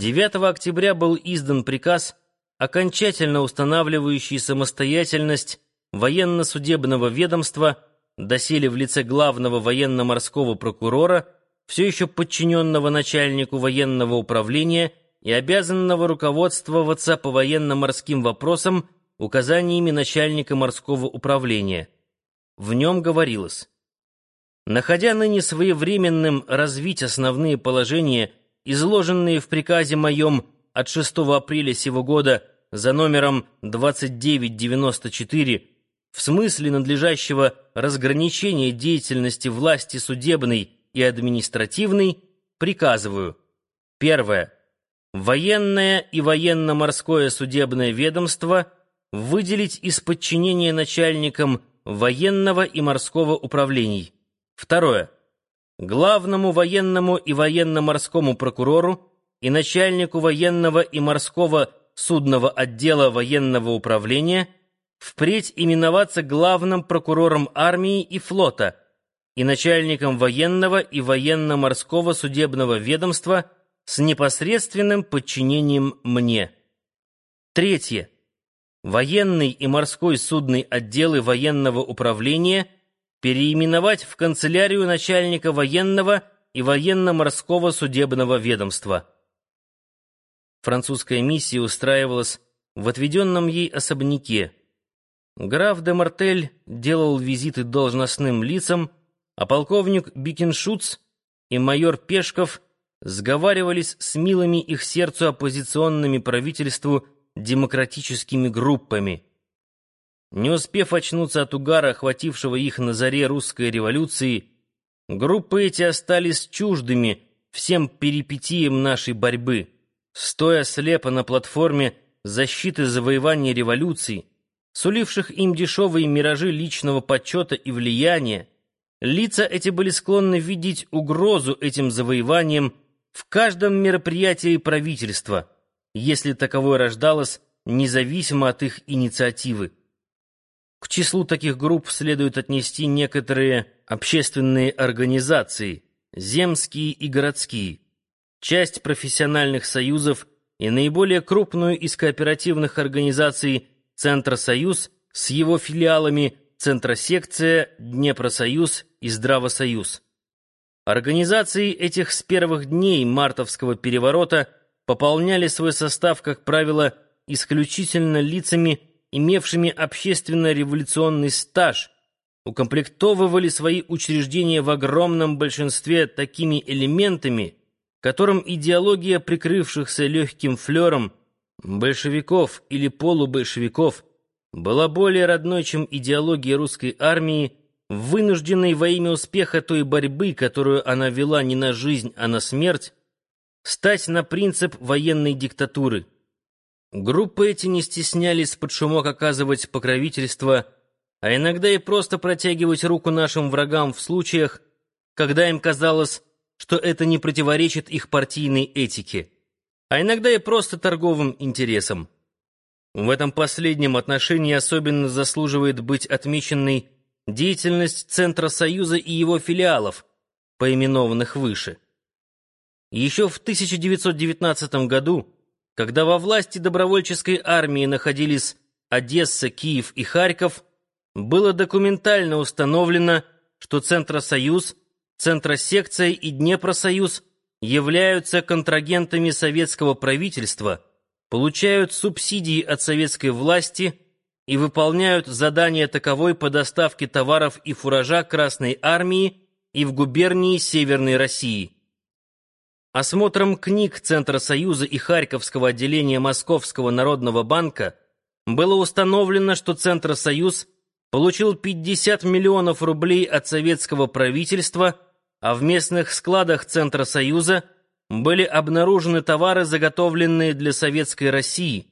9 октября был издан приказ, окончательно устанавливающий самостоятельность военно-судебного ведомства, доселе в лице главного военно-морского прокурора, все еще подчиненного начальнику военного управления и обязанного руководствоваться по военно-морским вопросам указаниями начальника морского управления. В нем говорилось Находя ныне своевременным развить основные положения, изложенные в приказе моем от 6 апреля сего года за номером 2994, в смысле надлежащего разграничения деятельности власти судебной и административной, приказываю. Первое. Военное и военно-морское судебное ведомство выделить из подчинения начальникам военного и морского управлений. Второе. Главному военному и военно-морскому прокурору и начальнику военного и морского судного отдела военного управления впредь именоваться главным прокурором армии и флота и начальником военного и военно-морского судебного ведомства с непосредственным подчинением мне. Третье. Военный и морской судный отделы военного управления – переименовать в канцелярию начальника военного и военно-морского судебного ведомства. Французская миссия устраивалась в отведенном ей особняке. Граф де Мартель делал визиты должностным лицам, а полковник Бикеншуц и майор Пешков сговаривались с милыми их сердцу оппозиционными правительству демократическими группами. Не успев очнуться от угара, охватившего их на заре русской революции, группы эти остались чуждыми всем перипетиям нашей борьбы, стоя слепо на платформе защиты завоевания революции, суливших им дешевые миражи личного почета и влияния, лица эти были склонны видеть угрозу этим завоеваниям в каждом мероприятии правительства, если таковое рождалось независимо от их инициативы. К числу таких групп следует отнести некоторые общественные организации, земские и городские, часть профессиональных союзов и наиболее крупную из кооперативных организаций «Центросоюз» с его филиалами «Центросекция», «Днепросоюз» и «Здравосоюз». Организации этих с первых дней мартовского переворота пополняли свой состав, как правило, исключительно лицами, имевшими общественно-революционный стаж, укомплектовывали свои учреждения в огромном большинстве такими элементами, которым идеология прикрывшихся легким флером большевиков или полубольшевиков была более родной, чем идеология русской армии, вынужденной во имя успеха той борьбы, которую она вела не на жизнь, а на смерть, стать на принцип военной диктатуры. Группы эти не стеснялись под шумок оказывать покровительство, а иногда и просто протягивать руку нашим врагам в случаях, когда им казалось, что это не противоречит их партийной этике, а иногда и просто торговым интересам. В этом последнем отношении особенно заслуживает быть отмеченной деятельность Центра Союза и его филиалов, поименованных выше. Еще в 1919 году когда во власти добровольческой армии находились Одесса, Киев и Харьков, было документально установлено, что Центросоюз, Центросекция и Днепросоюз являются контрагентами советского правительства, получают субсидии от советской власти и выполняют задания таковой по доставке товаров и фуража Красной Армии и в губернии Северной России. Осмотром книг Центра Союза и Харьковского отделения Московского народного банка было установлено, что Центр Союз получил 50 миллионов рублей от советского правительства, а в местных складах Центра Союза были обнаружены товары, заготовленные для Советской России.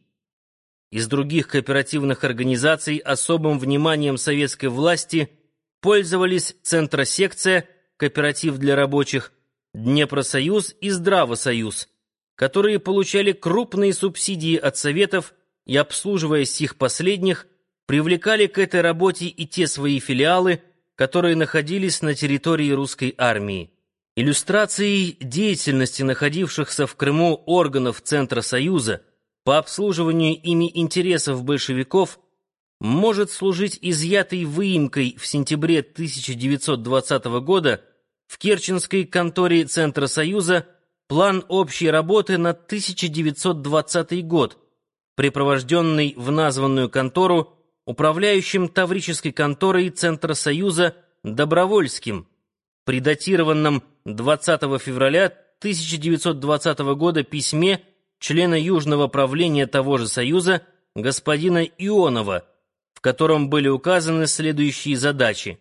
Из других кооперативных организаций особым вниманием советской власти пользовались Центросекция, кооператив для рабочих, Днепросоюз и Здравосоюз, которые получали крупные субсидии от Советов и, обслуживая сих последних, привлекали к этой работе и те свои филиалы, которые находились на территории русской армии. Иллюстрацией деятельности находившихся в Крыму органов Центра Союза по обслуживанию ими интересов большевиков может служить изъятой выемкой в сентябре 1920 года в Керченской конторе Центра Союза план общей работы на 1920 год, припровожденный в названную контору управляющим Таврической конторой Центра Союза Добровольским, при датированном 20 февраля 1920 года письме члена Южного правления того же Союза господина Ионова, в котором были указаны следующие задачи.